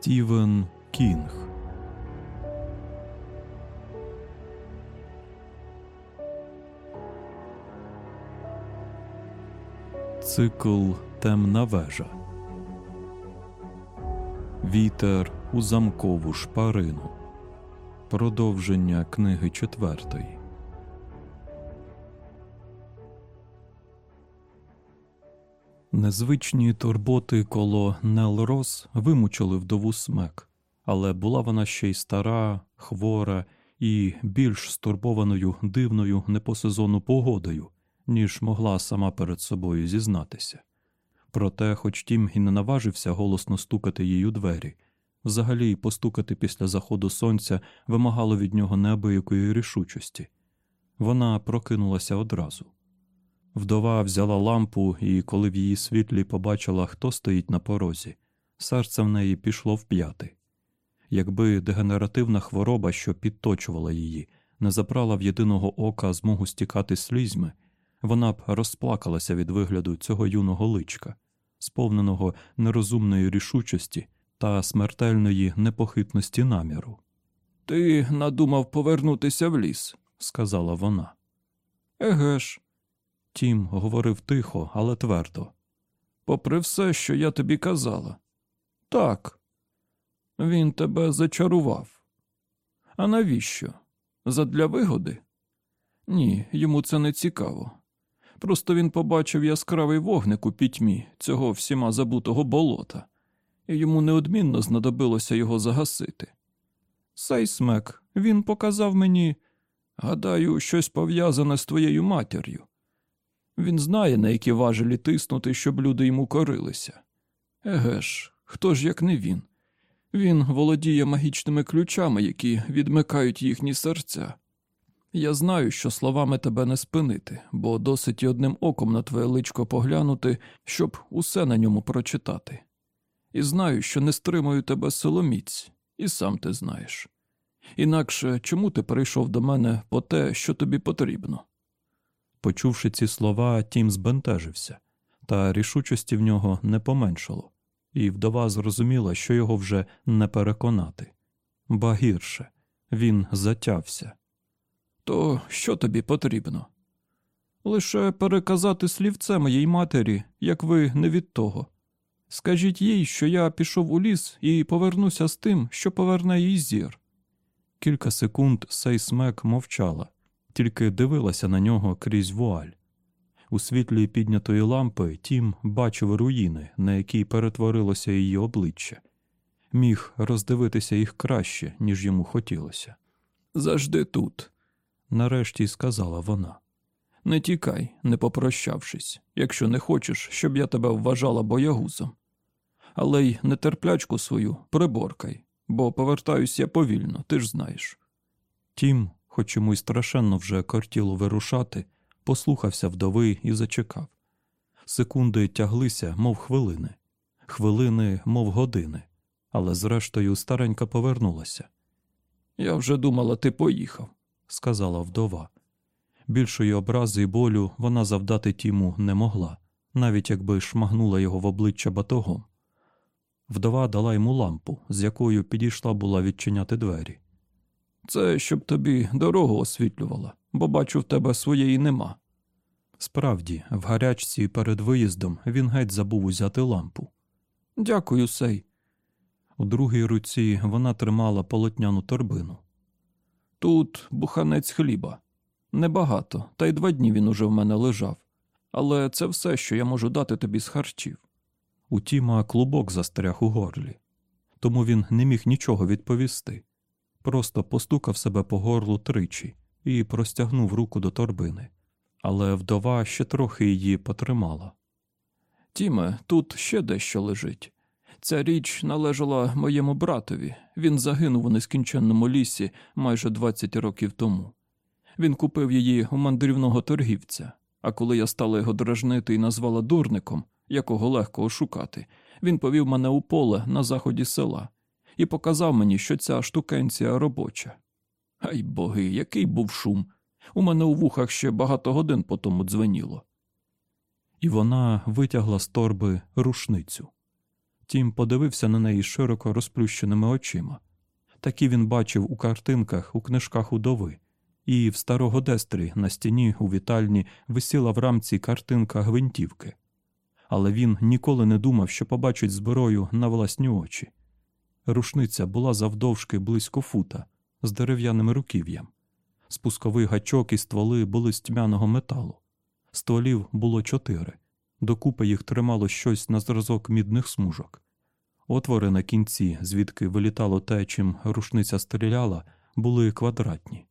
Стівен Кінг. Цикл Темна вежа. Вітер у замкову шпарину. Продовження книги четвертої. Незвичні турботи коло Нел Рос вимучили вдову смек, але була вона ще й стара, хвора і більш стурбованою дивною не по сезону погодою, ніж могла сама перед собою зізнатися. Проте, хоч тім і не наважився голосно стукати їй у двері, взагалі постукати після заходу сонця вимагало від нього неабиякої рішучості. Вона прокинулася одразу. Вдова взяла лампу, і коли в її світлі побачила, хто стоїть на порозі, серце в неї пішло вп'яти. Якби дегенеративна хвороба, що підточувала її, не забрала в єдиного ока змогу стікати слізьми, вона б розплакалася від вигляду цього юного личка, сповненого нерозумної рішучості та смертельної непохитності наміру. Ти надумав повернутися в ліс, сказала вона. Еге ж. Тім говорив тихо, але твердо. Попри все, що я тобі казала. Так. Він тебе зачарував. А навіщо? Задля вигоди? Ні, йому це не цікаво. Просто він побачив яскравий вогник у пітьмі цього всіма забутого болота, і йому неодмінно знадобилося його загасити. Сейсмек, він показав мені, гадаю, щось пов'язане з твоєю матір'ю. Він знає, на які важелі тиснути, щоб люди йому корилися. Еге ж, хто ж як не він? Він володіє магічними ключами, які відмикають їхні серця. Я знаю, що словами тебе не спинити, бо досить і одним оком на твоє личко поглянути, щоб усе на ньому прочитати. І знаю, що не стримую тебе силоміць, і сам ти знаєш. Інакше чому ти прийшов до мене по те, що тобі потрібно? Почувши ці слова, Тім збентежився, та рішучості в нього не поменшало, і вдова зрозуміла, що його вже не переконати. Ба гірше, він затявся. То що тобі потрібно? Лише переказати слівце моїй матері, як ви не від того. Скажіть їй, що я пішов у ліс і повернуся з тим, що поверне їй зір. Кілька секунд Сейсмек мовчала, тільки дивилася на нього крізь вуаль. У світлі піднятої лампи Тім бачив руїни, на які перетворилося її обличчя, міг роздивитися їх краще, ніж йому хотілося. Завжди тут, нарешті сказала вона. Не тікай, не попрощавшись, якщо не хочеш, щоб я тебе вважала боягузом. Але й нетерплячку свою приборкай, бо повертаюсь я повільно, ти ж знаєш. Тім, хоч йому й страшенно вже кортіло вирушати, послухався вдови і зачекав. Секунди тяглися, мов хвилини, хвилини, мов години, але зрештою старенька повернулася. Я вже думала, ти поїхав, сказала вдова. Більшої образи і болю вона завдати Тіму не могла, навіть якби шмагнула його в обличчя батогом. Вдова дала йому лампу, з якою підійшла була відчиняти двері. Це щоб тобі дорогу освітлювала, бо бачу, в тебе своєї нема. Справді, в гарячці перед виїздом він геть забув узяти лампу. Дякую, сей. У другій руці вона тримала полотняну торбину. Тут буханець хліба. Небагато, та й два дні він уже в мене лежав. Але це все, що я можу дати тобі з харчів. У Тіма клубок застряг у горлі, тому він не міг нічого відповісти. Просто постукав себе по горлу тричі і простягнув руку до торбини, але вдова ще трохи її потримала. Тіме, тут ще дещо лежить. Ця річ належала моєму братові. Він загинув у нескінченному лісі майже 20 років тому. Він купив її у мандрівного торгівця, а коли я стала його дражнити і назвала дурником, якого легко ошукати, він повів мене у поле на заході села і показав мені, що ця штукенція робоча. Ай боги, який був шум! У мене у вухах ще багато годин по тому дзвеніло. І вона витягла з торби рушницю. Тім подивився на неї широко розплющеними очима. Такі він бачив у картинках, у книжках удови, і в старого дестрі на стіні у вітальні висіла в рамці картинка гвинтівки. Але він ніколи не думав, що побачить зброю на власні очі. Рушниця була завдовжки близько фута з дерев'яним руків'ям. Спусковий гачок і стволи були з тьмяного металу. Стволів було чотири. Докупи їх тримало щось на зразок мідних смужок. Отвори на кінці, звідки вилітало те, чим рушниця стріляла, були квадратні.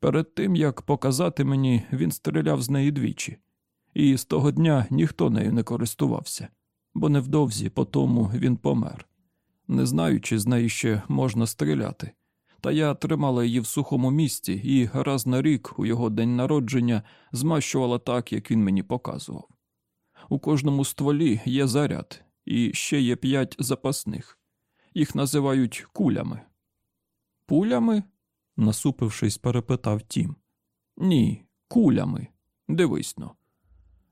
Перед тим як показати мені, він стріляв з неї двічі, і з того дня ніхто нею не користувався, бо невдовзі по тому він помер. Не знаю, чи з неї ще можна стріляти. Та я тримала її в сухому місці і раз на рік у його день народження змащувала так, як він мені показував. У кожному стволі є заряд, і ще є п'ять запасних. Їх називають кулями. Пулями? насупившись, перепитав тім. Ні, кулями. Дивись но.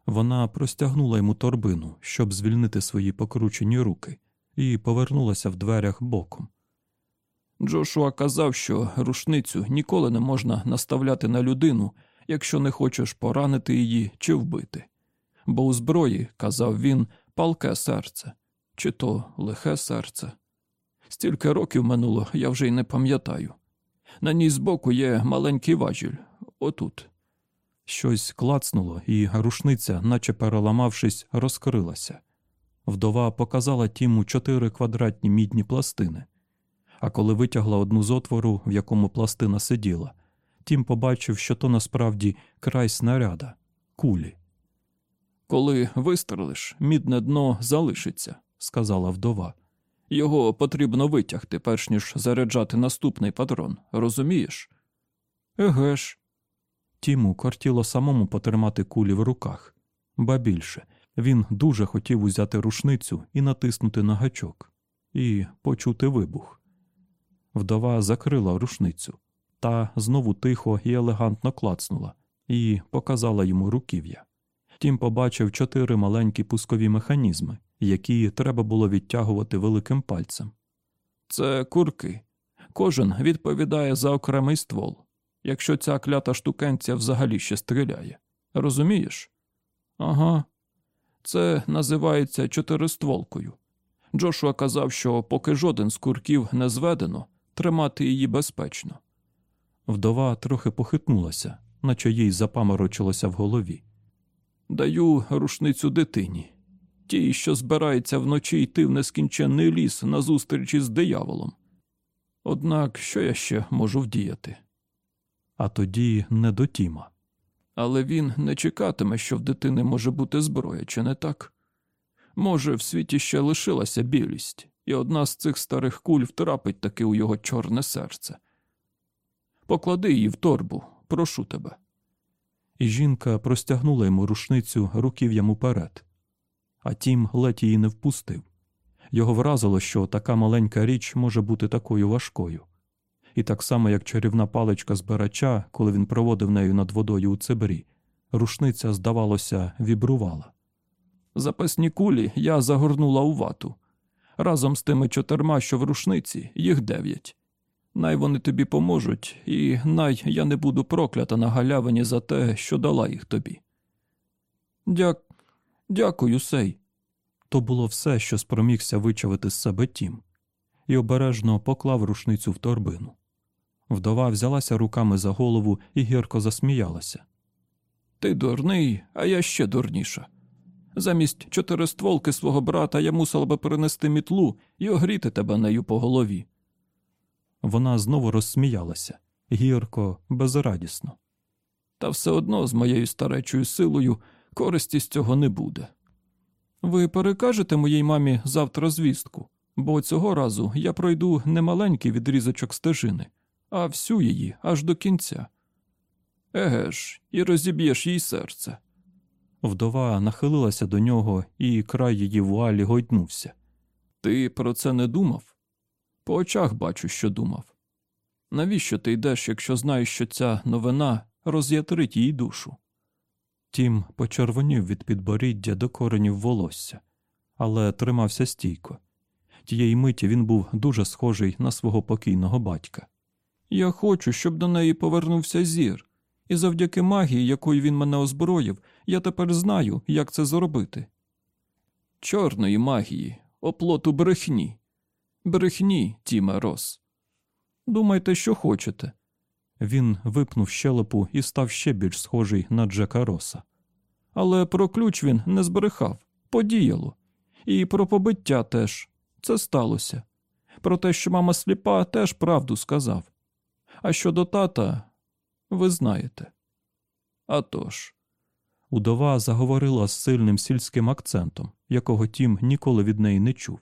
Вона простягнула йому торбину, щоб звільнити свої покручені руки, і повернулася в дверях боком. Джошуа казав, що рушницю ніколи не можна наставляти на людину, якщо не хочеш поранити її чи вбити. Бо у зброї, казав він, палке серце, чи то лихе серце. Стільки років минуло, я вже й не пам'ятаю. На ній збоку є маленький важіль, отут. Щось клацнуло, і рушниця, наче переламавшись, розкрилася. Вдова показала Тіму чотири квадратні мідні пластини. А коли витягла одну з отвору, в якому пластина сиділа, Тім побачив, що то насправді край снаряда, кулі. Коли вистрелиш, мідне дно залишиться, сказала вдова. Його потрібно витягти, перш ніж заряджати наступний патрон, розумієш? Еге ж. Тіму кортіло самому потримати кулі в руках, ба більше він дуже хотів узяти рушницю і натиснути на гачок, і почути вибух. Вдова закрила рушницю та знову тихо і елегантно клацнула і показала йому руків'я. Тім побачив чотири маленькі пускові механізми, які треба було відтягувати великим пальцем. Це курки. Кожен відповідає за окремий ствол, якщо ця клята штукенця взагалі ще стріляє. Розумієш? Ага. Це називається чотиристволкою. Джошуа казав, що поки жоден з курків не зведено, тримати її безпечно. Вдова трохи похитнулася, наче їй запаморочилося в голові. Даю рушницю дитині, тій, що збирається вночі йти в нескінченний ліс назустріч із дияволом. Однак що я ще можу вдіяти? А тоді не до Тіма. Але він не чекатиме, що в дитини може бути зброя, чи не так? Може, в світі ще лишилася білість, і одна з цих старих куль втрапить таки у його чорне серце. Поклади її в торбу, прошу тебе. І жінка простягнула йому рушницю руків'ям уперед, а тім ледь її не впустив. Його вразило, що така маленька річ може бути такою важкою. І так само, як чарівна паличка збирача, коли він проводив нею над водою у цибрі, рушниця, здавалося, вібрувала. Запасні кулі я загорнула у вату. Разом з тими чотирма, що в рушниці, їх дев'ять. Най вони тобі поможуть, і най я не буду проклята на галявині за те, що дала їх тобі. Дяк... Дякую, сей. То було все, що спромігся вичавити з себе тім, і обережно поклав рушницю в торбину. Вдова взялася руками за голову і гірко засміялася. Ти дурний, а я ще дурніша. Замість чотиристволки свого брата я мусила би перенести мітлу і огріти тебе нею по голові. Вона знову розсміялася гірко, безрадісно. Та все одно з моєю старечою силою користі з цього не буде. Ви перекажете моїй мамі завтра звістку, бо цього разу я пройду не маленький відрізочок стежини, а всю її аж до кінця. Еге ж, і розіб'єш їй серце. Вдова нахилилася до нього, і край її вуалі гойднувся. Ти про це не думав? По очах бачу, що думав. Навіщо ти йдеш, якщо знаєш, що ця новина роз'ятрить її душу? Тім почервонів від підборіддя до коренів волосся, але тримався стійко. Тієї миті він був дуже схожий на свого покійного батька. Я хочу, щоб до неї повернувся зір, і завдяки магії, якою він мене озброїв, я тепер знаю, як це зробити. Чорної магії, оплоту брехні. Брехні, Тіме Рос. Думайте, що хочете. Він випнув щелепу і став ще більш схожий на Джека Роса. Але про ключ він не збрехав, подіяло. І про побиття теж це сталося. Про те, що мама сліпа, теж правду сказав. А щодо тата, ви знаєте. А тож. Удова заговорила з сильним сільським акцентом, якого Тім ніколи від неї не чув.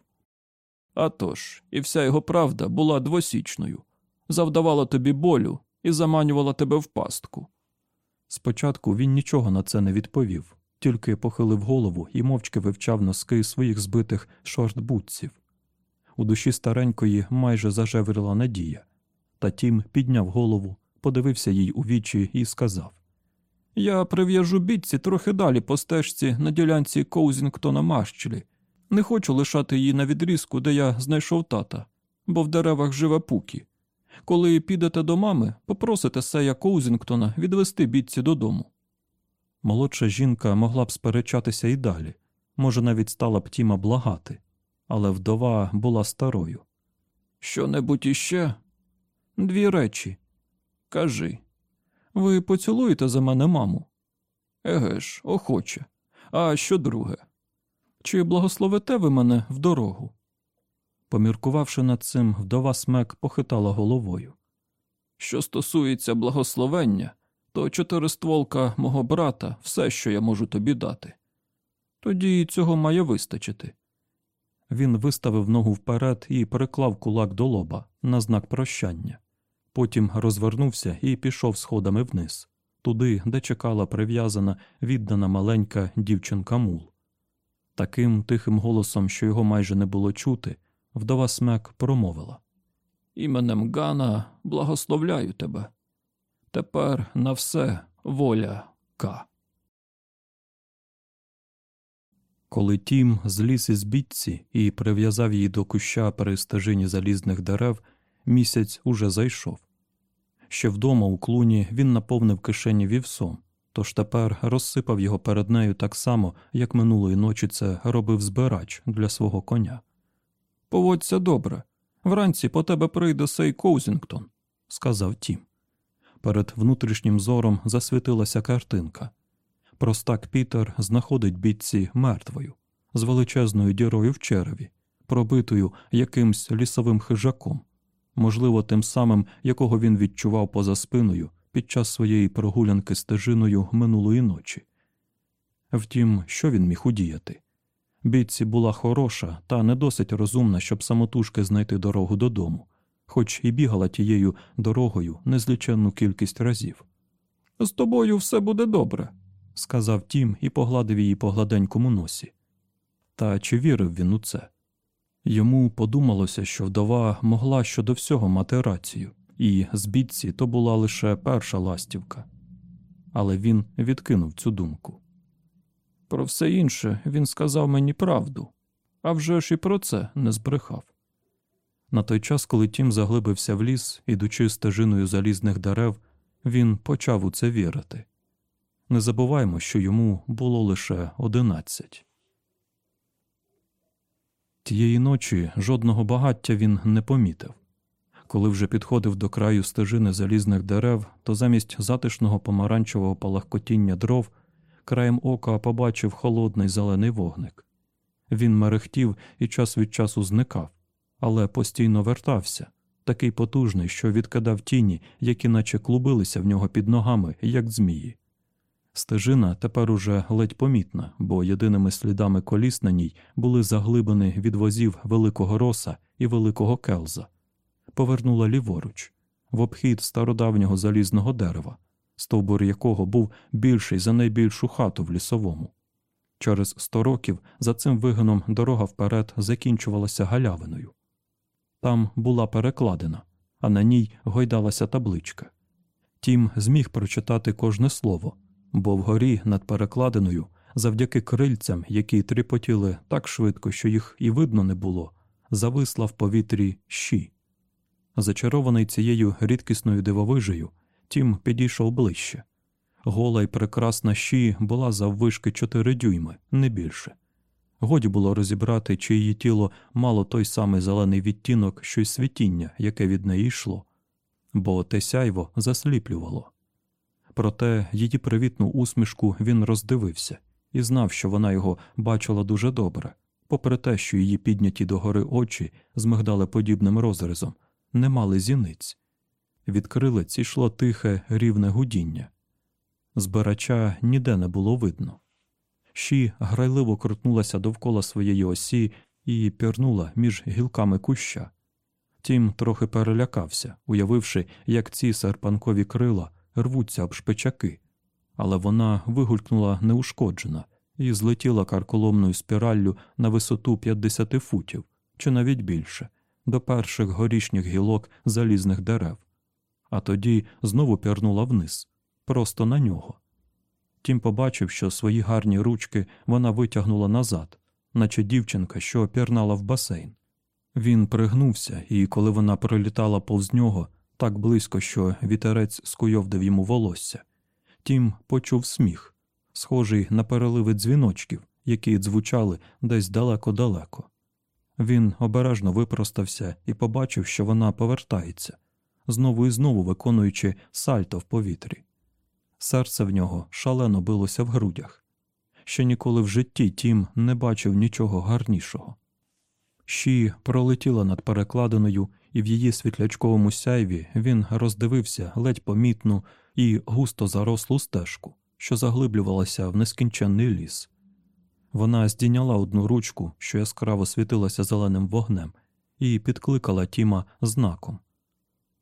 А тож, і вся його правда була двосічною, завдавала тобі болю і заманювала тебе в пастку. Спочатку він нічого на це не відповів, тільки похилив голову і мовчки вивчав носки своїх збитих шортбутців. У душі старенької майже зажеврила надія, та тім підняв голову, подивився їй у вічі і сказав Я прив'яжу бітці трохи далі по стежці на ділянці Коузінгтона Марщелі. Не хочу лишати її на відрізку, де я знайшов тата, бо в деревах живе пукі. Коли підете до мами, попросите Сея Коузінгтона відвести бітці додому. Молодша жінка могла б сперечатися і далі, може, навіть стала б Тіма благати, але вдова була старою. Що небудь іще? Дві речі. Кажи. Ви поцілуєте за мене маму? Еге ж, охоче. А що друге? Чи благословите ви мене в дорогу? Поміркувавши над цим, вдова смек похитала головою. Що стосується благословення, то чотиристволка мого брата все, що я можу тобі дати. Тоді цього має вистачити. Він виставив ногу вперед і приклав кулак до лоба на знак прощання. Потім розвернувся і пішов сходами вниз, туди, де чекала прив'язана, віддана маленька дівчинка мул. Таким тихим голосом, що його майже не було чути, вдова смек промовила Іменем Гана благословляю тебе. Тепер на все воля К. Коли Тім зліз із бітці і прив'язав її до куща при стежині залізних дерев, місяць уже зайшов. Ще вдома у клуні він наповнив кишені вівсом, тож тепер розсипав його перед нею так само, як минулої ночі це робив збирач для свого коня. Поводься добре. Вранці по тебе прийде сей Коузінгтон, сказав Тім. Перед внутрішнім зором засвітилася картинка. Простак Пітер знаходить бітці мертвою, з величезною дірою в череві, пробитою якимсь лісовим хижаком, можливо, тим самим, якого він відчував поза спиною під час своєї прогулянки стежиною минулої ночі. Втім, що він міг удіяти? Бітці була хороша та не досить розумна, щоб самотужки знайти дорогу додому, хоч і бігала тією дорогою незліченну кількість разів. З тобою все буде добре, сказав Тім і погладив її по гладенькому носі. Та чи вірив він у це? Йому подумалося, що вдова могла щодо всього мати рацію, і з бітці то була лише перша ластівка. Але він відкинув цю думку. Про все інше він сказав мені правду, а вже ж і про це не збрехав. На той час, коли Тім заглибився в ліс, ідучи стежиною залізних дерев, він почав у це вірити. Не забуваймо, що йому було лише одинадцять. Тієї ночі жодного багаття він не помітив. Коли вже підходив до краю стежини залізних дерев, то замість затишного помаранчевого палахкотіння дров краєм ока побачив холодний зелений вогник. Він мерехтів і час від часу зникав, але постійно вертався, такий потужний, що відкидав тіні, які наче клубилися в нього під ногами, як змії. Стежина тепер уже ледь помітна, бо єдиними слідами коліс на ній були заглибини від возів великого роса і великого келза. Повернула ліворуч, в обхід стародавнього залізного дерева, стовбур якого був більший за найбільшу хату в лісовому. Через сто років за цим вигином дорога вперед закінчувалася галявиною. Там була перекладена, а на ній гойдалася табличка. Тім зміг прочитати кожне слово, бо вгорі над перекладиною завдяки крильцям, які тріпотіли так швидко, що їх і видно не було, зависла в повітрі щі. Зачарований цією рідкісною дивовижею, тім підійшов ближче. Гола й прекрасна щі була заввишки чотири дюйми, не більше. Годі було розібрати, чи її тіло мало той самий зелений відтінок, що й світіння, яке від неї йшло, бо те сяйво засліплювало. Проте її привітну усмішку він роздивився і знав, що вона його бачила дуже добре, попри те, що її підняті догори очі з мигдалеподібним розрізом не мали зіниць. Від крилиць йшло тихе, рівне гудіння. Збирача ніде не було видно. Щі грайливо крутнулася довкола своєї осі і пірнула між гілками куща. Тім трохи перелякався, уявивши, як ці серпанкові крила рвуться об шпичаки, але вона вигулькнула неушкоджена і злетіла карколомною спіраллю на висоту 50 футів чи навіть більше, до перших горішніх гілок залізних дерев, а тоді знову пірнула вниз, просто на нього. Тім побачив, що свої гарні ручки вона витягнула назад, наче дівчинка, що пірнала в басейн. Він пригнувся, і коли вона пролітала повз нього так близько, що вітерець скуйовдив йому волосся, тім почув сміх, схожий на переливи дзвіночків, які дзвучали десь далеко-далеко. Він обережно випростався і побачив, що вона повертається, знову і знову виконуючи сальто в повітрі. Серце в нього шалено билося в грудях. Ще ніколи в житті Тім не бачив нічого гарнішого. Щі пролетіла над перекладиною, і в її світлячковому сяйві він роздивився ледь помітну і густо зарослу стежку, що заглиблювалася в нескінченний ліс. Вона здійняла одну ручку, що яскраво світилася зеленим вогнем, і підкликала Тіма знаком.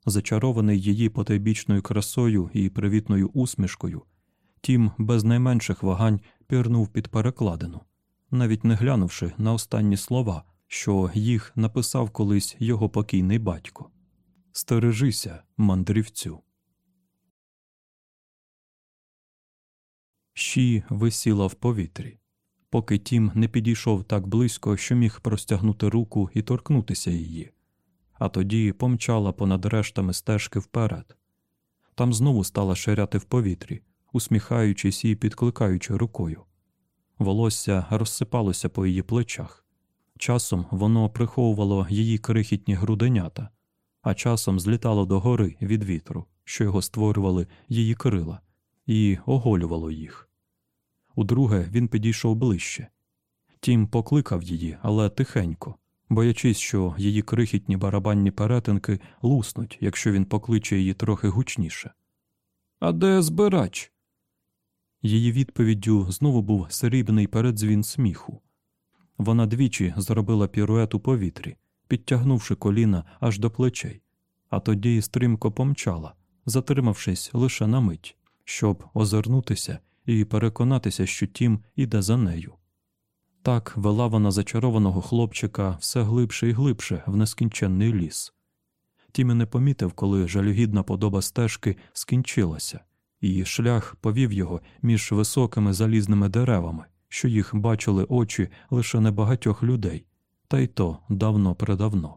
Зачарований її потайбічною красою і привітною усмішкою, Тім без найменших вагань пірнув під перекладину, навіть не глянувши на останні слова, що їх написав колись його покійний батько. Стережися, мандрівцю. Щі висіла в повітрі, поки Тім не підійшов так близько, що міг простягнути руку і торкнутися її а тоді помчала понад рештами стежки вперед. Там знову стала ширяти в повітрі, усміхаючись і підкликаючи рукою. Волосся розсипалося по її плечах. Часом воно приховувало її крихітні груденята, а часом злітало догори від вітру, що його створювали її крила, і оголювало їх. Удруге він підійшов ближче. Тім покликав її, але тихенько, боячись, що її крихітні барабанні перетинки луснуть, якщо він покличе її трохи гучніше. А де збирач? Її відповіддю знову був срібний передзвін сміху. Вона двічі зробила пірует у повітрі, підтягнувши коліна аж до плечей, а тоді стрімко помчала, затримавшись лише на мить, щоб озирнутися і переконатися, що тім іде за нею. Так вела вона зачарованого хлопчика все глибше і глибше в нескінченний ліс. Тімі не помітив, коли жалюгідна подоба стежки скінчилася, і шлях повів його між високими залізними деревами, що їх бачили очі лише небагатьох людей, та й то давно предавно.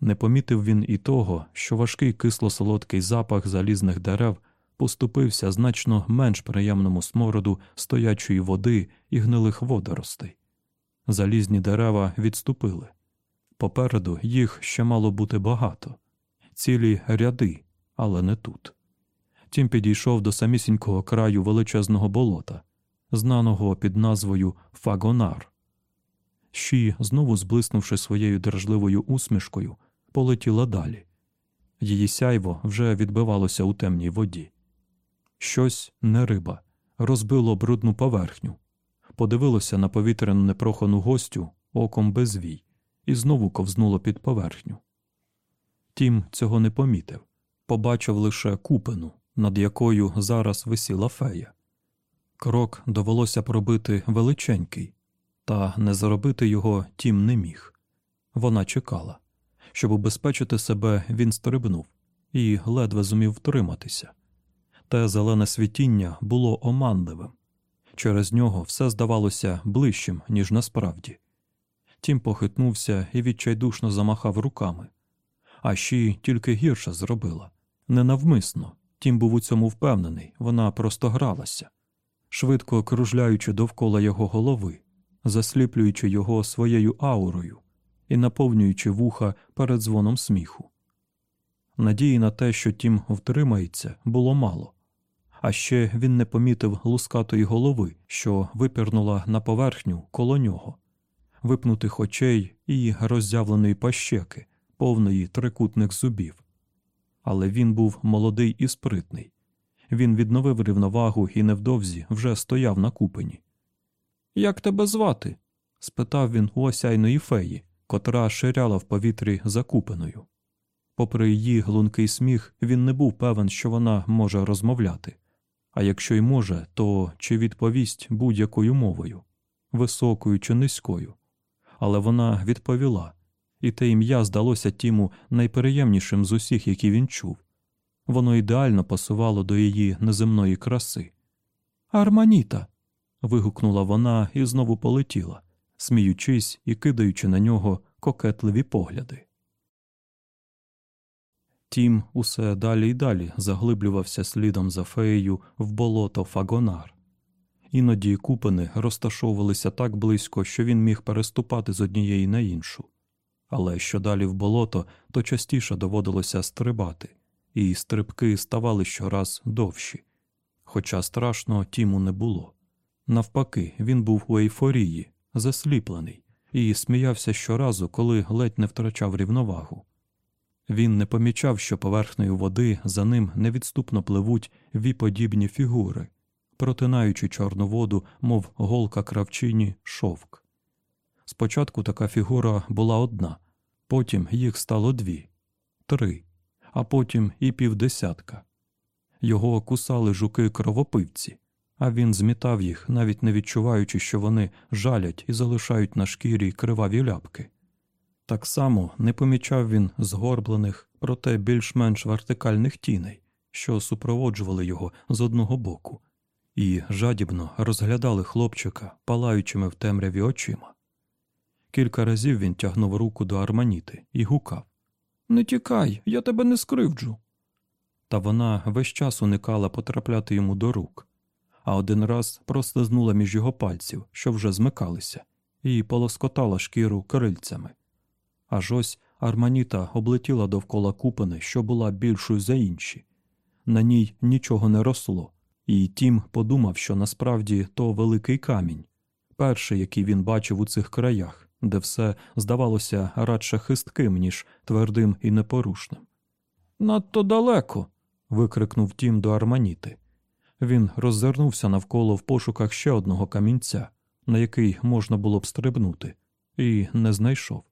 Не помітив він і того, що важкий кисло-солодкий запах залізних дерев поступився значно менш приємному смороду стоячої води і гнилих водоростей. Залізні дерева відступили. Попереду їх ще мало бути багато, цілі ряди, але не тут. Тім підійшов до самісінького краю величезного болота, знаного під назвою Фагонар. Щі, знову зблиснувши своєю держливою усмішкою, полетіла далі. Її сяйво вже відбивалося у темній воді. Щось не риба, розбило брудну поверхню, подивилося на повітряну непрохану гостю оком без вій і знову ковзнуло під поверхню. Тім цього не помітив, побачив лише купину, над якою зараз висіла фея. Крок довелося пробити величенький, та не заробити його тім не міг. Вона чекала. Щоб убезпечити себе, він стрибнув і ледве зумів втриматися. Те зелене світіння було оманливим. Через нього все здавалося ближчим, ніж насправді. Тім похитнувся і відчайдушно замахав руками. А ще тільки гірше зробила. Ненавмисно. Тім був у цьому впевнений, вона просто гралася, швидко кружляючи довкола його голови, засліплюючи його своєю аурою і наповнюючи вуха перед дзвоном сміху. Надії на те, що тім втримається, було мало. А ще він не помітив лускатої голови, що випірнула на поверхню коло нього, випнутих очей і роззявленої пащеки, повної трикутних зубів. Але він був молодий і спритний. Він відновив рівновагу і невдовзі вже стояв на купені. Як тебе звати? спитав він у осяйної феї, котра ширяла в повітрі закупеною. Попри її глункий сміх, він не був певен, що вона може розмовляти, а якщо й може, то чи відповість будь-якою мовою, високою чи низькою. Але вона відповіла, і те ім'я здалося Тіму найприємнішим з усіх, які він чув. Воно ідеально пасувало до її неземної краси. Арманіта. вигукнула вона і знову полетіла, сміючись і кидаючи на нього кокетливі погляди. Тім усе далі й далі заглиблювався слідом за феєю в болото Фагонар. Іноді купини розташовувалися так близько, що він міг переступати з однієї на іншу, але що далі в болото, то частіше доводилося стрибати, і стрибки ставали щораз довші. Хоча страшно Тіму не було. Навпаки, він був у ейфорії, засліплений, і сміявся щоразу, коли ледь не втрачав рівновагу. Він не помічав, що поверхнею води за ним невідступно пливуть віподібні фігури, протинаючи чорну воду, мов голка кравчині, шовк. Спочатку така фігура була одна, потім їх стало дві, три, а потім і півдесятка. Його кусали жуки кровопивці, а він змітав їх, навіть не відчуваючи, що вони жалять і залишають на шкірі криваві ляпки. Так само не помічав він згорблених, проте більш-менш вертикальних тіней, що супроводжували його з одного боку, і жадібно розглядали хлопчика, палаючими в темряві очима. Кілька разів він тягнув руку до арманіти і гукав Не тікай, я тебе не скривджу. Та вона весь час уникала потрапляти йому до рук, а один раз прослизнула між його пальців, що вже змикалися, і полоскотала шкіру крильцями. Аж ось Арманіта облетіла довкола купини, що була більшою за інші. На ній нічого не росло, і Тім подумав, що насправді то великий камінь, перший, який він бачив у цих краях, де все здавалося радше хистким, ніж твердим і непорушним. Надто далеко. викрикнув Тім до Арманіти. Він роззирнувся навколо в пошуках ще одного камінця, на який можна було б стрибнути, і не знайшов.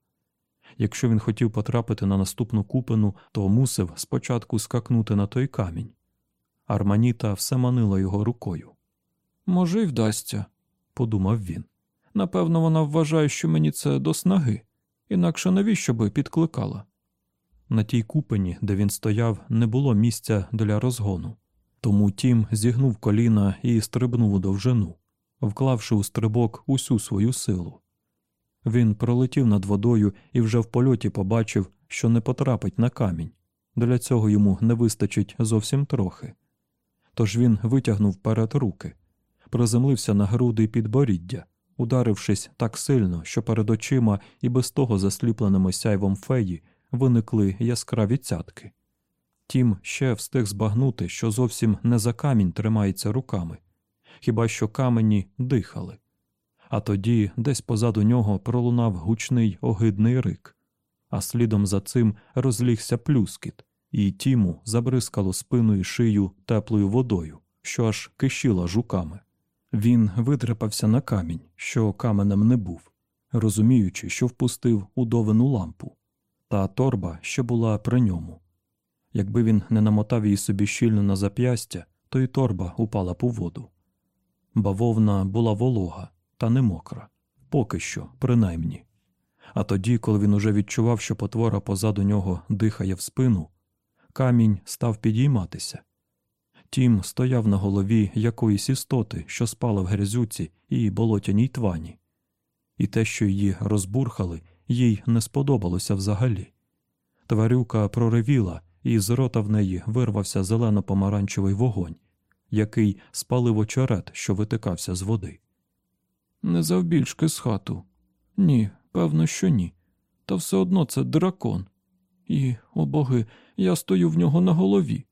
Якщо він хотів потрапити на наступну купину, то мусив спочатку скакнути на той камінь. Арманіта все манила його рукою. Може, й вдасться, подумав він. Напевно, вона вважає, що мені це до снаги, інакше навіщо би підкликала. На тій купині, де він стояв, не було місця для розгону, тому тім зігнув коліна і стрибнув у довжину, вклавши у стрибок усю свою силу. Він пролетів над водою і вже в польоті побачив, що не потрапить на камінь. Для цього йому не вистачить зовсім трохи. Тож він витягнув перед руки, приземлився на груди підборіддя, ударившись так сильно, що перед очима і без того засліпленими сяйвом феї виникли яскраві цятки. Тім ще встиг збагнути, що зовсім не за камінь тримається руками, хіба що камені дихали а тоді десь позаду нього пролунав гучний огидний рик, а слідом за цим розлігся плюскіт, і Тіму забризкало спину і шию теплою водою, що аж кишіла жуками. Він видрипався на камінь, що каменем не був, розуміючи, що впустив удовину лампу, та торба ще була при ньому. Якби він не намотав її собі щільно на зап'ястя, то й торба упала по воду. Бавовна була волога, та не мокра, поки що, принаймні. А тоді, коли він уже відчував, що потвора позаду нього дихає в спину, камінь став підійматися. Тім стояв на голові якоїсь істоти, що спала в грязюці і болотяній твані, і те, що її розбурхали, їй не сподобалося взагалі. Тварюка проривіла, і з рота в неї вирвався зелено-помаранчевий вогонь, який спалив очерет, що витикався з води. Не завбільшки з хату. Ні, певно, що ні. Та все одно це дракон. І, о боги, я стою в нього на голові.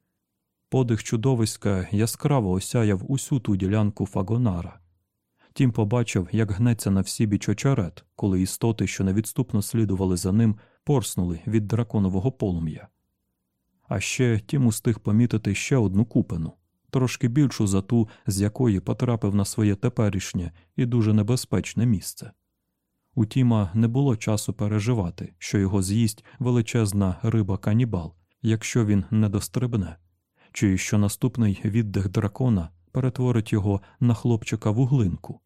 Подих чудовиська яскраво осяяв усю ту ділянку фагонара. Тім побачив, як гнеться на всі біч очерет, коли істоти, що невідступно слідували за ним, порснули від драконового полум'я. А ще Тім устиг помітити ще одну купину, трошки більшу за ту, з якої потрапив на своє теперішнє і дуже небезпечне місце. У Тіма не було часу переживати, що його з'їсть величезна риба канібал, якщо він не дострибне, чи що наступний віддих дракона перетворить його на хлопчика вуглинку,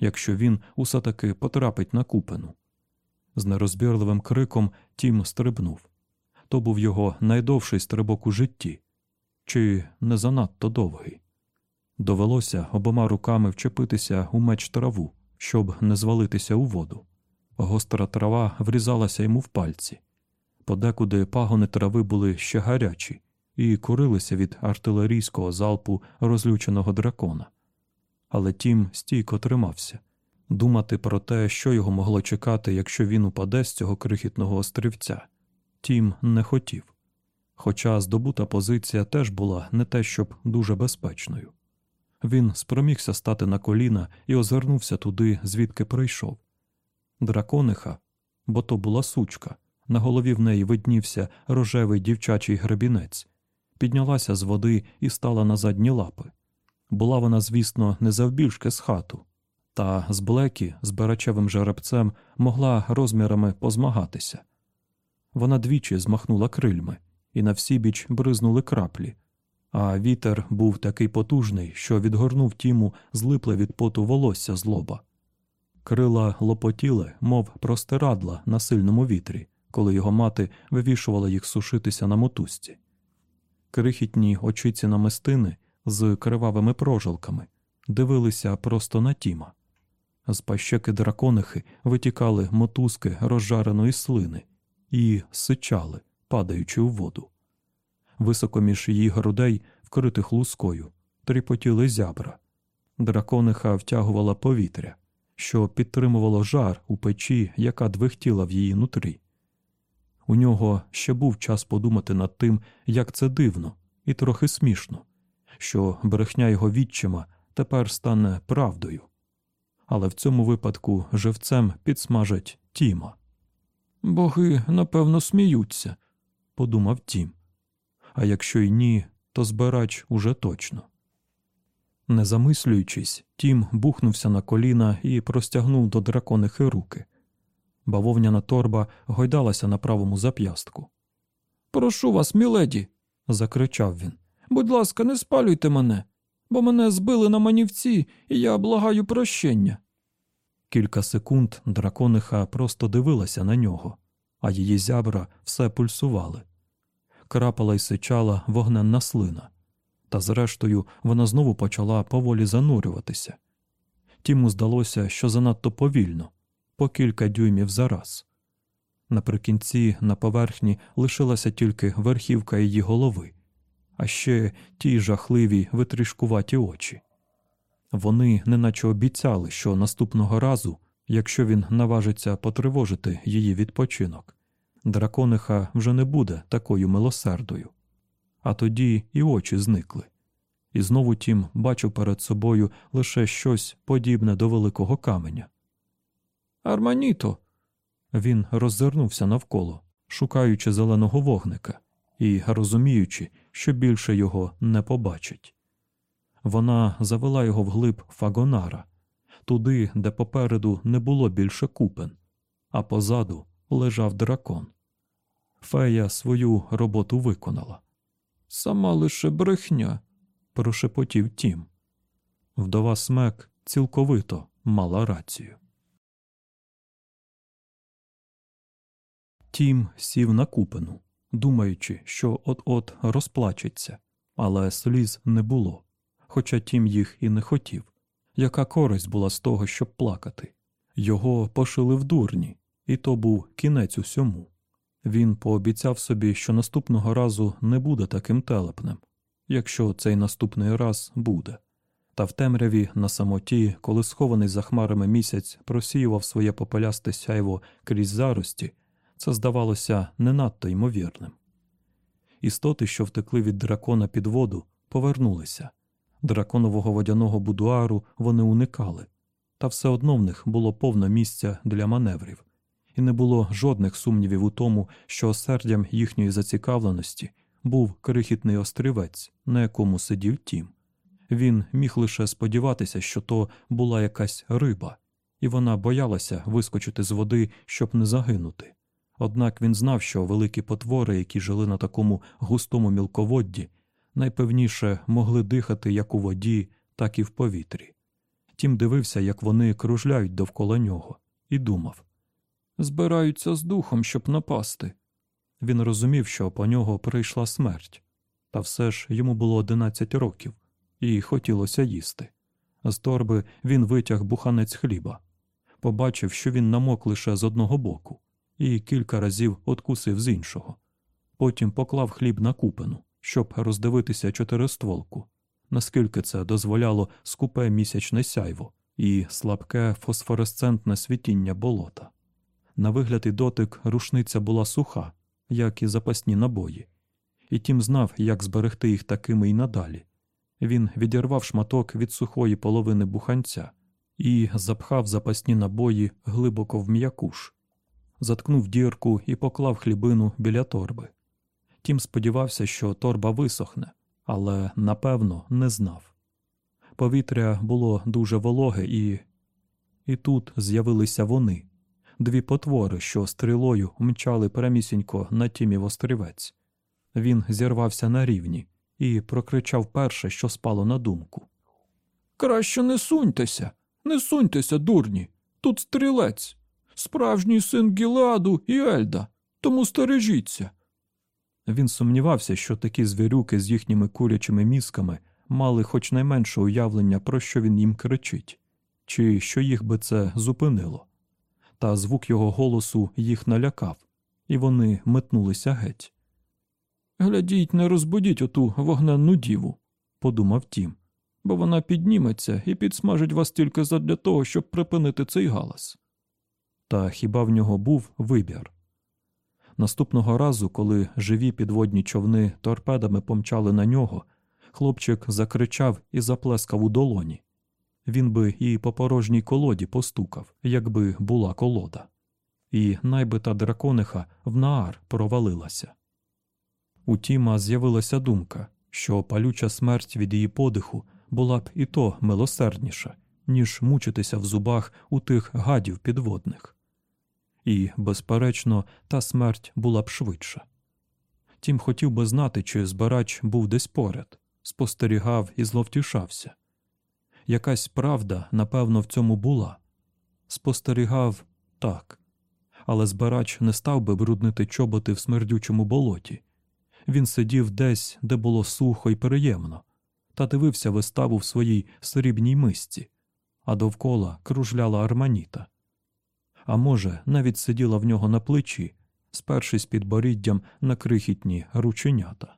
якщо він усе таки потрапить на купину. З нерозбірливим криком Тім стрибнув. То був його найдовший стрибок у житті, чи не занадто довгий. Довелося обома руками вчепитися у меч траву, щоб не звалитися у воду. Гостра трава врізалася йому в пальці. Подекуди пагони трави були ще гарячі і курилися від артилерійського залпу розлюченого дракона. Але тім стійко тримався. Думати про те, що його могло чекати, якщо він упаде з цього крихітного острівця, тім не хотів. Хоча здобута позиція теж була не те, щоб дуже безпечною. Він спромігся стати на коліна і озирнувся туди, звідки прийшов. Дракониха, бо то була сучка, на голові в неї виднівся рожевий дівчачий гребінець, піднялася з води і стала на задні лапи. Була вона, звісно, не завбільшки з хату, та з блекі, з барачевим жеребцем, могла розмірами позмагатися. Вона двічі змахнула крильми, і на всібіч бризнули краплі, а вітер був такий потужний, що відгорнув тіму злипле від поту волосся з лоба. Крила лопотіли, мов простирадла на сильному вітрі, коли його мати вивішувала їх сушитися на мотузці. Крихітні очиці намистини з кривавими прожилками дивилися просто на тіма. З пащеки драконихи витікали мотузки розжареної слини і сичали, падаючи у воду. Високо між її грудей, вкритих лускою, тріпотіли зябра. Дракониха втягувала повітря, що підтримувало жар у печі, яка двихтіла в її нутрі. У нього ще був час подумати над тим, як це дивно і трохи смішно, що брехня його відчима тепер стане правдою. Але в цьому випадку живцем підсмажать Тіма. Боги, напевно, сміються, подумав Тім. А якщо й ні, то збирач уже точно. Не замислюючись, Тім бухнувся на коліна і простягнув до драконихи руки. Бавовняна торба гойдалася на правому зап'ястку. Прошу вас, міледі, закричав він. Будь ласка, не спалюйте мене, бо мене збили на манівці, і я благаю прощення. Кілька секунд дракониха просто дивилася на нього, а її зябра все пульсували. Крапала й сичала вогненна слина, та зрештою вона знову почала поволі занурюватися. Тіму здалося, що занадто повільно, по кілька дюймів за раз. Наприкінці на поверхні лишилася тільки верхівка її голови, а ще ті жахливі витрішкуваті очі. Вони неначе обіцяли, що наступного разу, якщо він наважиться потривожити її відпочинок, дракониха вже не буде такою милосердою. А тоді і очі зникли. І знову тім бачив перед собою лише щось подібне до великого каменя. Арманіто. Він роззирнувся навколо, шукаючи зеленого вогника і розуміючи, що більше його не побачить. Вона завела його вглиб фагонара, туди, де попереду не було більше купен, а позаду лежав дракон. Фея свою роботу виконала. Сама лише брехня, прошепотів тім. Вдова смек цілковито мала рацію. Тім сів на купину, думаючи, що от-от розплачеться, але сліз не було, хоча тім їх і не хотів. Яка користь була з того, щоб плакати? Його пошили в дурні, і то був кінець усьому. Він пообіцяв собі, що наступного разу не буде таким телепнем, якщо цей наступний раз буде. Та в темряві на самоті, коли схований за хмарами місяць просіював своє попелясте сяйво крізь зарості, це здавалося не надто ймовірним. Істоти, що втекли від дракона під воду, повернулися. Драконового водяного будуару вони уникали, та все одно в них було повно місця для маневрів, і не було жодних сумнівів у тому, що осердям їхньої зацікавленості був крихітний острівець, на якому сидів тім. Він міг лише сподіватися, що то була якась риба, і вона боялася вискочити з води, щоб не загинути. Однак він знав, що великі потвори, які жили на такому густому мілководді, найпевніше могли дихати як у воді, так і в повітрі. Тім дивився, як вони кружляють довкола нього, і думав збираються з духом, щоб напасти. Він розумів, що по нього прийшла смерть, та все ж йому було одинадцять років, і хотілося їсти. З торби він витяг буханець хліба, побачив, що він намок лише з одного боку, і кілька разів откусив з іншого. Потім поклав хліб на купину, щоб роздивитися чотиристволку, наскільки це дозволяло скупе місячне сяйво і слабке фосфоресцентне світіння болота. На вигляд і дотик рушниця була суха, як і запасні набої, і тім знав, як зберегти їх такими і надалі. Він відірвав шматок від сухої половини буханця і запхав запасні набої глибоко в м'якуш, заткнув дірку і поклав хлібину біля торби. Тім сподівався, що торба висохне, але напевно не знав. Повітря було дуже вологе, і І тут з'явилися вони дві потвори, що стрілою мчали прямісінько на тімів острівець. Він зірвався на рівні і прокричав перше, що спало на думку. Краще не суньтеся, не суньтеся, дурні. Тут стрілець, справжній син Гіладу і Ельда, тому стережіться. Він сумнівався, що такі звірюки з їхніми курячими мізками мали хоч найменше уявлення, про що він їм кричить, чи що їх би це зупинило. Та звук його голосу їх налякав, і вони метнулися геть. Глядіть, не розбудіть оту вогненну діву, подумав тім, бо вона підніметься і підсмажить вас тільки задля того, щоб припинити цей галас. Та хіба в нього був вибір? Наступного разу, коли живі підводні човни торпедами помчали на нього, хлопчик закричав і заплескав у долоні. Він би і по порожній колоді постукав, якби була колода, і найбита дракониха в наар провалилася. У Тіма з'явилася думка, що палюча смерть від її подиху була б і то милосердніша, ніж мучитися в зубах у тих гадів підводних. І, безперечно, та смерть була б швидша. Тім хотів би знати, чи збирач був десь поряд, спостерігав і зловтішався. Якась правда, напевно, в цьому була. Спостерігав так, але збирач не став би бруднити чоботи в смердючому болоті. Він сидів десь, де було сухо і приємно, та дивився виставу в своїй срібній мисці, а довкола кружляла арманіта. А може, навіть сиділа в нього на плечі, спершись під боріддям на крихітні рученята.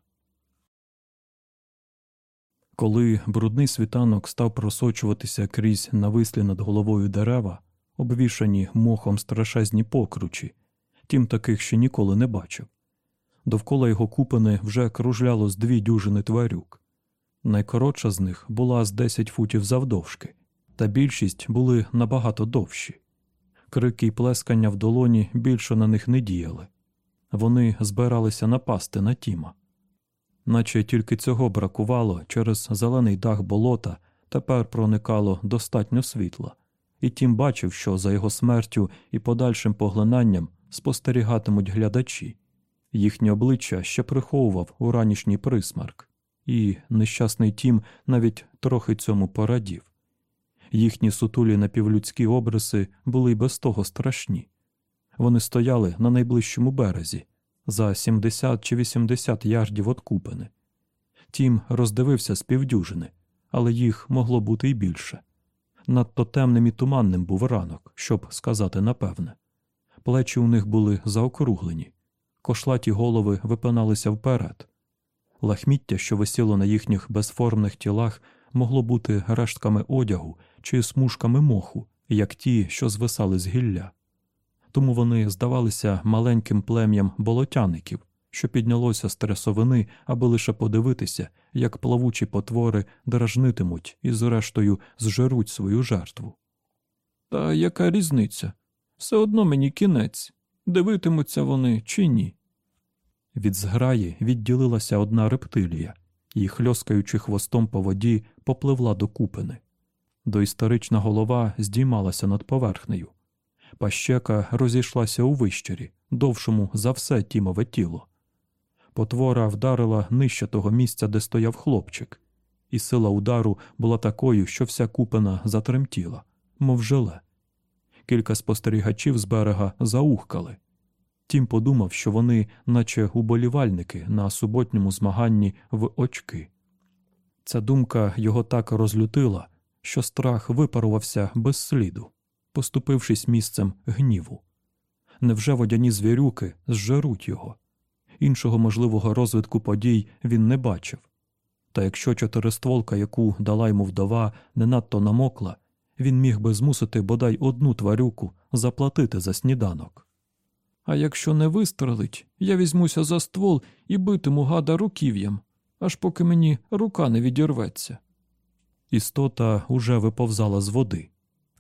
Коли брудний світанок став просочуватися крізь навислі над головою дерева, обвішані мохом страшезні покручі, тім таких ще ніколи не бачив. Довкола його купини вже кружляло з дві дюжини тварюк. Найкоротша з них була з 10 футів завдовжки, та більшість були набагато довші. Крики й плескання в долоні більше на них не діяли. Вони збиралися напасти на Тіма. Наче тільки цього бракувало через зелений дах болота тепер проникало достатньо світла, і Тім бачив, що за його смертю і подальшим поглинанням спостерігатимуть глядачі. Їхні обличчя ще приховував уранішній присмарк, і нещасний тім навіть трохи цьому порадів. Їхні сутулі напівлюдські обриси були й без того страшні. Вони стояли на найближчому березі, за 70 чи 80 ярдів від купини. Тім роздивився з півдюжини, але їх могло бути й більше. Надто темним і туманним був ранок, щоб сказати напевне. Плечі у них були заокруглені, кошлаті голови випиналися вперед. Лахміття, що висіло на їхніх безформних тілах, могло бути рештками одягу чи смужками моху, як ті, що звисали з гілля. Тому вони здавалися маленьким плем'ям болотяників, що піднялося з трясовини, аби лише подивитися, як плавучі потвори дражнитимуть і, зрештою, зжеруть свою жертву. Та яка різниця? Все одно мені кінець. Дивитимуться вони чи ні. Від зграї відділилася одна рептилія і, хльоскаючи хвостом по воді, попливла до купини. Доісторична голова здіймалася над поверхнею. Пащека розійшлася у вищері, довшому за все тімове тіло. Потвора вдарила нижче того місця, де стояв хлопчик, і сила удару була такою, що вся купина затремтіла, мов желе. Кілька спостерігачів з берега заухкали. Тім подумав, що вони, наче уболівальники на суботньому змаганні в очки. Ця думка його так розлютила, що страх випарувався без сліду, поступившись місцем гніву. Невже водяні звірюки зжеруть його? Іншого можливого розвитку подій він не бачив. Та якщо чотиристволка, яку дала йому вдова, не надто намокла, він міг би змусити бодай одну тварюку заплатити за сніданок. А якщо не вистрелить, я візьмуся за ствол і битиму гада руків'ям, аж поки мені рука не відірветься. Істота уже виповзала з води.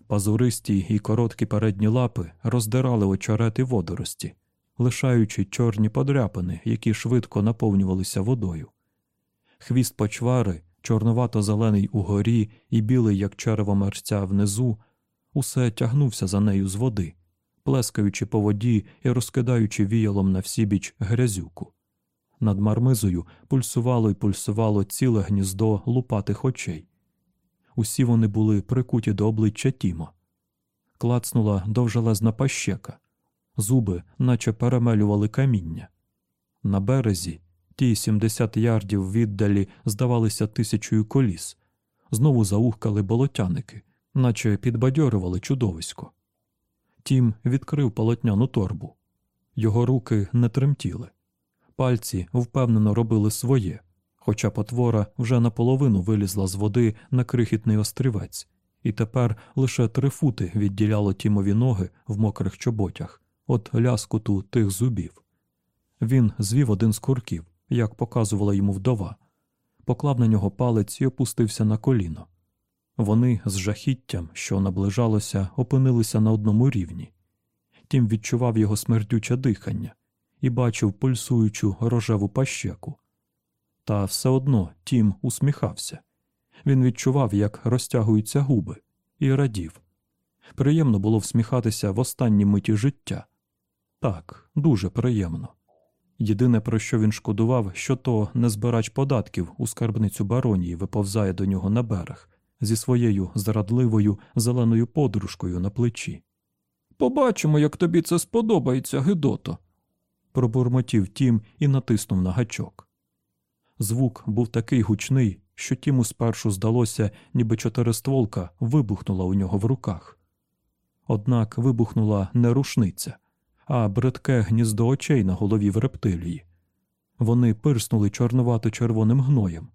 Пазуристі і короткі передні лапи роздирали очерети водорості, лишаючи чорні подряпини, які швидко наповнювалися водою. Хвіст почвари, чорновато-зелений угорі і білий, як черево мерця внизу, усе тягнувся за нею з води, плескаючи по воді і розкидаючи віялом на всібіч грязюку. Над мармизою пульсувало й пульсувало ціле гніздо лупатих очей. Усі вони були прикуті до обличчя Тіма. Клацнула довжелезна пащека, зуби, наче перемелювали каміння. На березі ті 70 ярдів віддалі здавалися тисячою коліс, знову заухкали болотяники, наче підбадьорювали чудовисько. Тім відкрив полотняну торбу. Його руки не тремтіли, пальці впевнено робили своє, хоча потвора вже наполовину вилізла з води на крихітний острівець, і тепер лише три фути відділяло тімові ноги в мокрих чоботях від ляскуту тих зубів. Він звів один з курків, як показувала йому вдова, поклав на нього палець і опустився на коліно. Вони з жахіттям, що наближалося, опинилися на одному рівні. Тім відчував його смердюче дихання і бачив пульсуючу рожеву пащеку. Та все одно Тім усміхався. Він відчував, як розтягуються губи, і радів. Приємно було всміхатися в останній миті життя. Так, дуже приємно. Єдине, про що він шкодував, що то незбирач податків у скарбницю баронії виповзає до нього на берег зі своєю зрадливою зеленою подружкою на плечі. Побачимо, як тобі це сподобається, Гидото. пробурмотів тім і натиснув на гачок. Звук був такий гучний, що Тіму спершу здалося, ніби чотиристволка вибухнула у нього в руках. Однак вибухнула не рушниця, а бридке гніздо очей на голові в рептилії. Вони пирснули чорнувато червоним гноєм.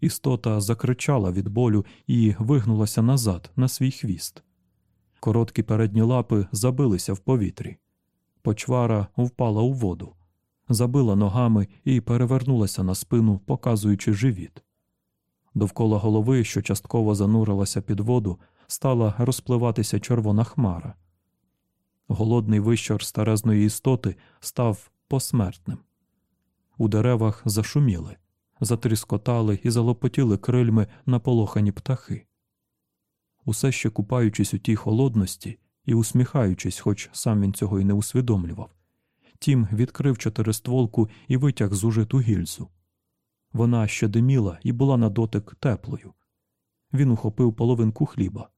Істота закричала від болю і вигнулася назад на свій хвіст. Короткі передні лапи забилися в повітрі. Почвара впала у воду, забила ногами і перевернулася на спину, показуючи живіт. Довкола голови, що частково занурилася під воду, стала розпливатися червона хмара. Голодний вищор старезної істоти став посмертним. У деревах зашуміли, затріскотали і залопотіли крильми наполохані птахи. Усе ще купаючись у тій холодності і усміхаючись, хоч сам він цього й не усвідомлював, Тім відкрив чотиристволку і витяг зужиту гільзу. Вона ще диміла і була на дотик теплою. Він ухопив половинку хліба,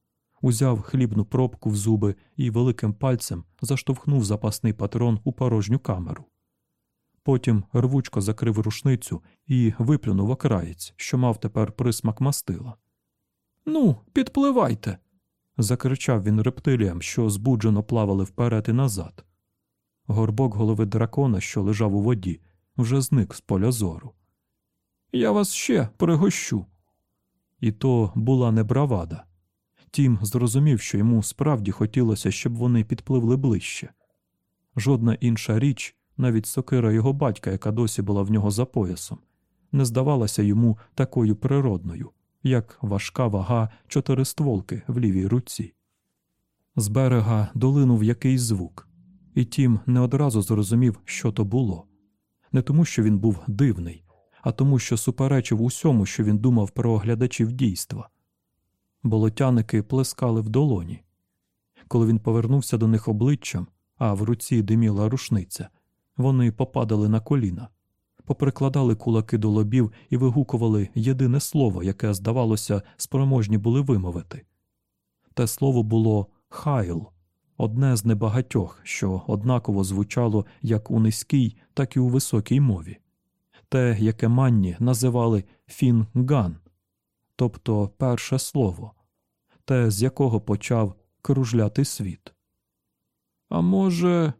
узяв хлібну пробку в зуби і великим пальцем заштовхнув запасний патрон у порожню камеру. Потім рвучко закрив рушницю і виплюнув окраєць, що мав тепер присмак мастила. Ну, підпливайте. закричав він рептиліям, що збуджено плавали вперед і назад. Горбок голови дракона, що лежав у воді, вже зник з поля зору. Я вас ще пригощу. І то була не бравада. Тім зрозумів, що йому справді хотілося, щоб вони підпливли ближче. Жодна інша річ, навіть сокира його батька, яка досі була в нього за поясом, не здавалася йому такою природною, як важка вага чотиристволки в лівій руці. З берега долинув якийсь звук, і тім не одразу зрозумів, що то було. Не тому, що він був дивний, а тому, що суперечив усьому, що він думав про глядачів дійства. Болотяники плескали в долоні. Коли він повернувся до них обличчям, а в руці диміла рушниця, вони попадали на коліна, поприкладали кулаки до лобів і вигукували єдине слово, яке, здавалося, спроможні були вимовити. Те слово було хайл, одне з небагатьох, що однаково звучало як у низькій, так і у високій мові, те, яке манні називали фінган, тобто перше слово, те, з якого почав кружляти світ. А може,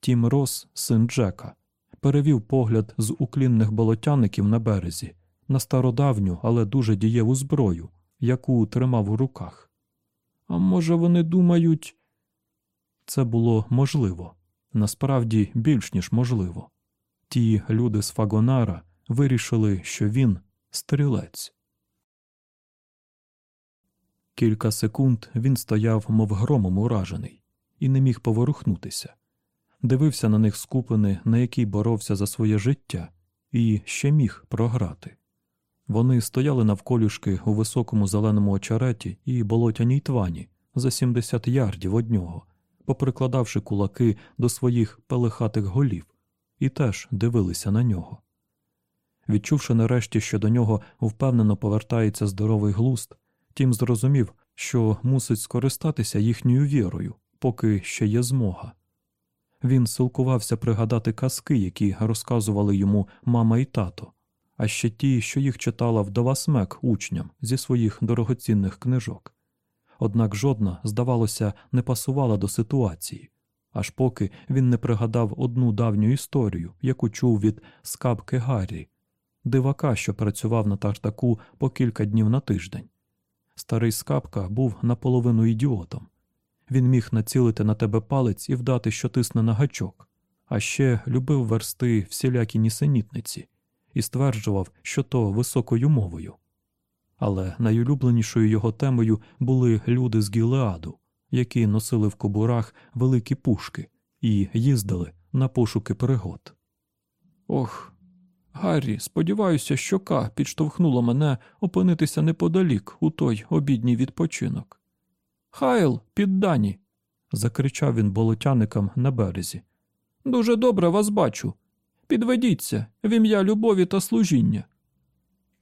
Тім Рос, син Джека, перевів погляд з уклінних болотяників на березі на стародавню, але дуже дієву зброю, яку тримав у руках. А може, вони думають, це було можливо, насправді більш ніж можливо. Ті люди з Фагонара вирішили, що він стрілець. Кілька секунд він стояв, мов громом уражений, і не міг поворухнутися. Дивився на них скупини, на який боровся за своє життя, і ще міг програти. Вони стояли навколюшки у високому зеленому очереті і болотяній твані за 70 ярдів од нього, поприкладавши кулаки до своїх пелехатих голів, і теж дивилися на нього. Відчувши нарешті, що до нього впевнено повертається здоровий глуст, тім зрозумів, що мусить скористатися їхньою вірою, поки ще є змога. Він силкувався пригадати казки, які розказували йому мама і тато, а ще ті, що їх читала вдова смек учням зі своїх дорогоцінних книжок. Однак жодна, здавалося, не пасувала до ситуації, аж поки він не пригадав одну давню історію, яку чув від скапки Гаррі, дивака, що працював на тартаку по кілька днів на тиждень. Старий скапка був наполовину ідіотом. Він міг націлити на тебе палець і вдати, що тисне на гачок, а ще любив версти всілякі нісенітниці і стверджував, що то високою мовою. Але найулюбленішою його темою були люди з Гілеаду, які носили в кобурах великі пушки і їздили на пошуки пригод. Ох, Гаррі, сподіваюся, що Ка підштовхнуло мене опинитися неподалік у той обідній відпочинок. Хайл, піддані. закричав він болотяникам на березі. Дуже добре вас бачу. Підведіться в ім'я любові та служіння.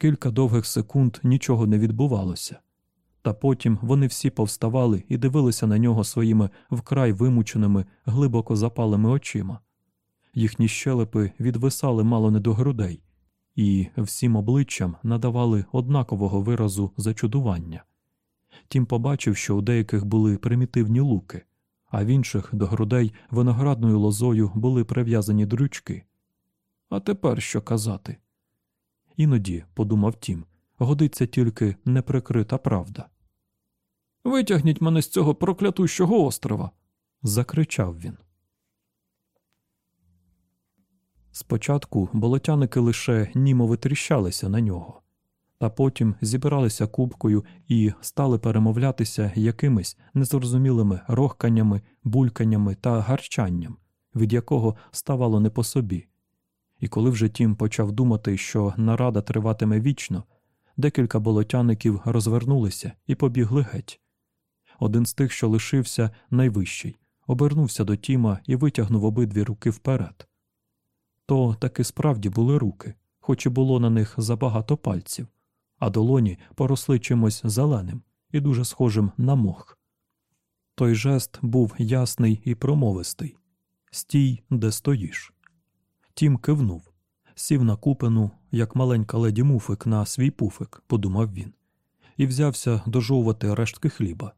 Кілька довгих секунд нічого не відбувалося, та потім вони всі повставали і дивилися на нього своїми вкрай вимученими, глибоко запалими очима. Їхні щелепи відвисали мало не до грудей, і всім обличчям надавали однакового виразу зачудування. Тім побачив, що у деяких були примітивні луки, а в інших до грудей виноградною лозою були прив'язані дрючки. А тепер що казати? Іноді, подумав Тім, годиться тільки неприкрита правда. Витягніть мене з цього проклятущого острова. закричав він. Спочатку болотяники лише німо витріщалися на нього, та потім зібралися кубкою і стали перемовлятися якимись незрозумілими рохканнями, бульканнями та гарчанням, від якого ставало не по собі. І коли вже тім почав думати, що нарада триватиме вічно, декілька болотяників розвернулися і побігли геть. Один з тих, що лишився, найвищий, обернувся до Тіма і витягнув обидві руки вперед. То таки справді були руки, хоч і було на них забагато пальців, а долоні поросли чимось зеленим і дуже схожим на мох. Той жест був ясний і промовистий стій, де стоїш. Тім кивнув, сів на купину, як маленька леді муфик на свій пуфик, подумав він, і взявся дожовувати рештки хліба.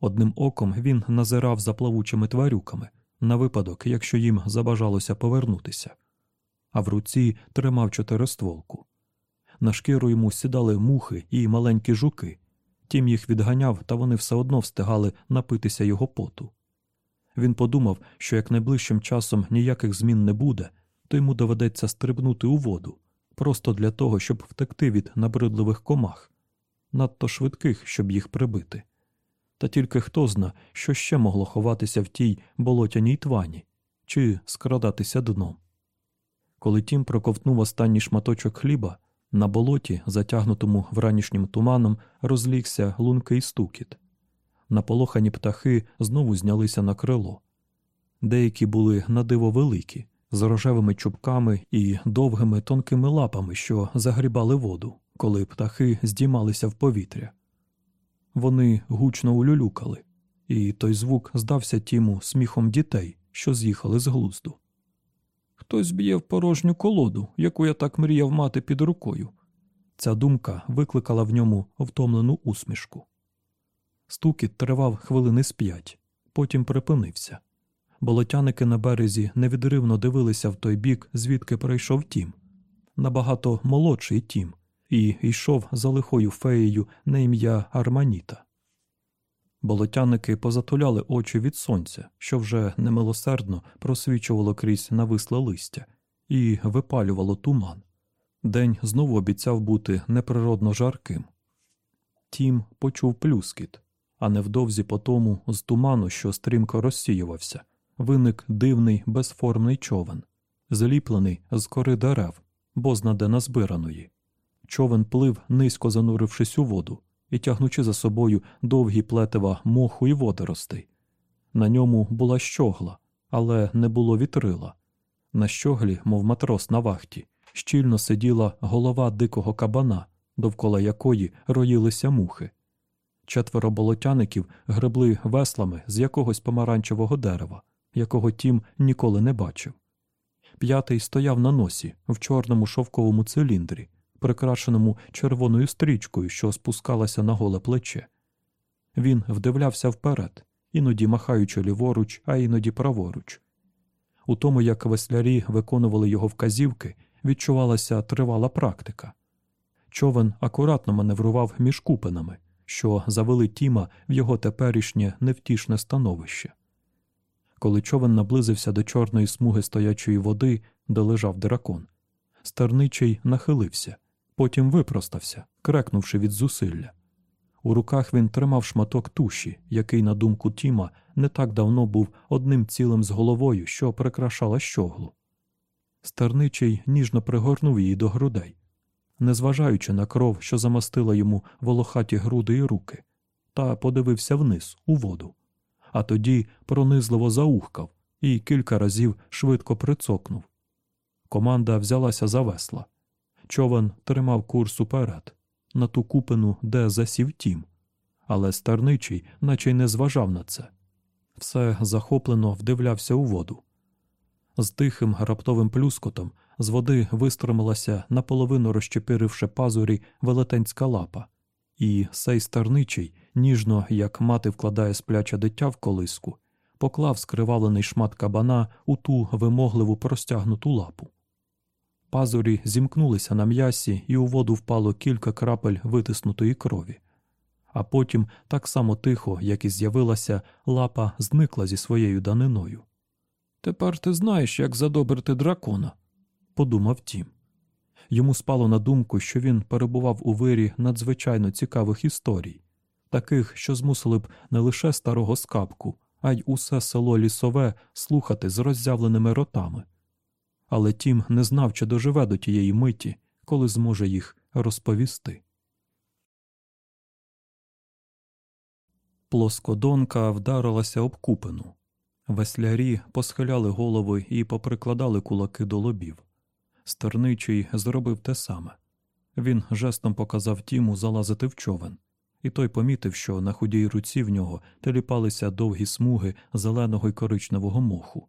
Одним оком він назирав за плавучими тварюками на випадок, якщо їм забажалося повернутися, а в руці тримав чотиристволку. На шкіру йому сідали мухи і маленькі жуки, тім їх відганяв, та вони все одно встигали напитися його поту. Він подумав, що як найближчим часом ніяких змін не буде, то йому доведеться стрибнути у воду, просто для того, щоб втекти від набридливих комах, надто швидких, щоб їх прибити. Та тільки хто зна, що ще могло ховатися в тій болотяній твані чи скрадатися дном. Коли тім проковтнув останній шматочок хліба, на болоті, затягнутому вранішнім туманом, розлігся лункий стукіт. Наполохані птахи знову знялися на крило. Деякі були надиво великі, з рожевими чубками і довгими тонкими лапами, що загрібали воду, коли птахи здіймалися в повітря. Вони гучно улюлюкали, і той звук здався тіму сміхом дітей, що з'їхали з глузду. Хтось б'є в порожню колоду, яку я так мріяв мати під рукою. Ця думка викликала в ньому втомлену усмішку. Стукіт тривав хвилини з п'ять, потім припинився. Болотяники на березі невідривно дивилися в той бік, звідки прийшов тім. Набагато молодший тім, і йшов за лихою феєю на ім'я Арманіта. Болотяники позатуляли очі від сонця, що вже немилосердно просвічувало крізь нависле листя, і випалювало туман. День знову обіцяв бути неприродно жарким. Тім почув плюскіт, а невдовзі по тому з туману, що стрімко розсіювався, виник дивний безформний човен, зліплений з кори дерев, бознаде назбираної. Човен плив, низько занурившись у воду і тягнучи за собою довгі плетива моху і водоростей. На ньому була щогла, але не було вітрила. На щоглі, мов матрос на вахті, щільно сиділа голова дикого кабана, довкола якої роїлися мухи. Четверо болотяників гребли веслами з якогось помаранчевого дерева, якого тім ніколи не бачив. П'ятий стояв на носі в чорному шовковому циліндрі, прикрашеному червоною стрічкою, що спускалася на голе плече. Він вдивлявся вперед, іноді махаючи ліворуч, а іноді праворуч. У тому, як веслярі виконували його вказівки, відчувалася тривала практика. Човен акуратно маневрував між купинами, що завели Тіма в його теперішнє невтішне становище. Коли човен наблизився до чорної смуги стоячої води, де лежав дракон, стерничий нахилився, потім випростався, крекнувши від зусилля. У руках він тримав шматок туші, який, на думку Тіма, не так давно був одним цілим з головою, що прикрашала щоглу. Стерничий ніжно пригорнув її до грудей, незважаючи на кров, що замастила йому волохаті груди і руки, та подивився вниз, у воду, а тоді пронизливо заухкав і кілька разів швидко прицокнув. Команда взялася за весла. Човен тримав курс уперед, на ту купину, де засів тім, але старничий, наче й не зважав на це. Все захоплено вдивлявся у воду. З тихим раптовим плюскотом з води вистромилася наполовину розчепиривши пазурі велетенська лапа, і сей старничий, ніжно, як мати вкладає спляче дитя в колиску, поклав скривавлений шмат кабана у ту вимогливу простягнуту лапу. Пазурі зімкнулися на м'ясі, і у воду впало кілька крапель витиснутої крові. А потім, так само тихо, як і з'явилася, лапа зникла зі своєю даниною. Тепер ти знаєш, як задобрити дракона, подумав Тім. Йому спало на думку, що він перебував у вирі надзвичайно цікавих історій, таких, що змусили б не лише старого скапку, а й усе село лісове слухати з роззявленими ротами але тім не знав, чи доживе до тієї миті, коли зможе їх розповісти. Плоскодонка вдарилася об купину. Веслярі посхиляли голови і поприкладали кулаки до лобів. Стерничий зробив те саме. Він жестом показав Тіму залазити в човен, і той помітив, що на худій руці в нього теліпалися довгі смуги зеленого й коричневого моху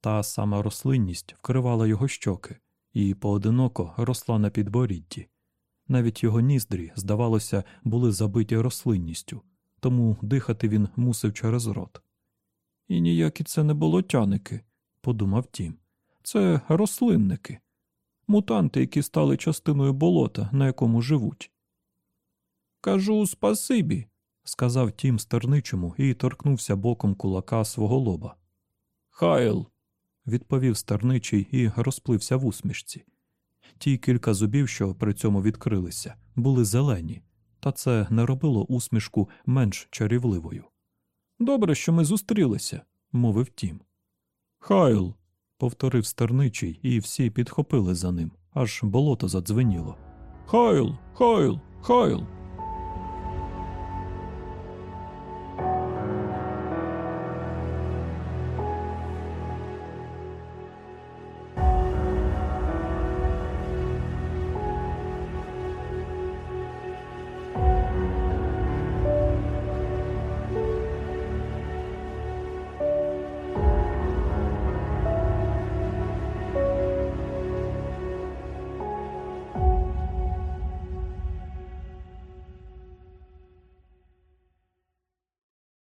Та сама рослинність вкривала його щоки і поодиноко росла на підборідді. Навіть його ніздрі, здавалося, були забиті рослинністю, тому дихати він мусив через рот. І ніякі це не болотяники, подумав Тім. Це рослинники, мутанти, які стали частиною болота, на якому живуть. Кажу спасибі, сказав Тім стерничому і торкнувся боком кулака свого лоба. Хайл, відповів стерничий і розплився в усмішці. Ті кілька зубів, що при цьому відкрилися, були зелені, та це не робило усмішку менш чарівливою. Добре, що ми зустрілися, мовив Тім. Хайл, повторив стерничий, і всі підхопили за ним, аж болото задзвеніло. Хайл, Хайл, Хайл.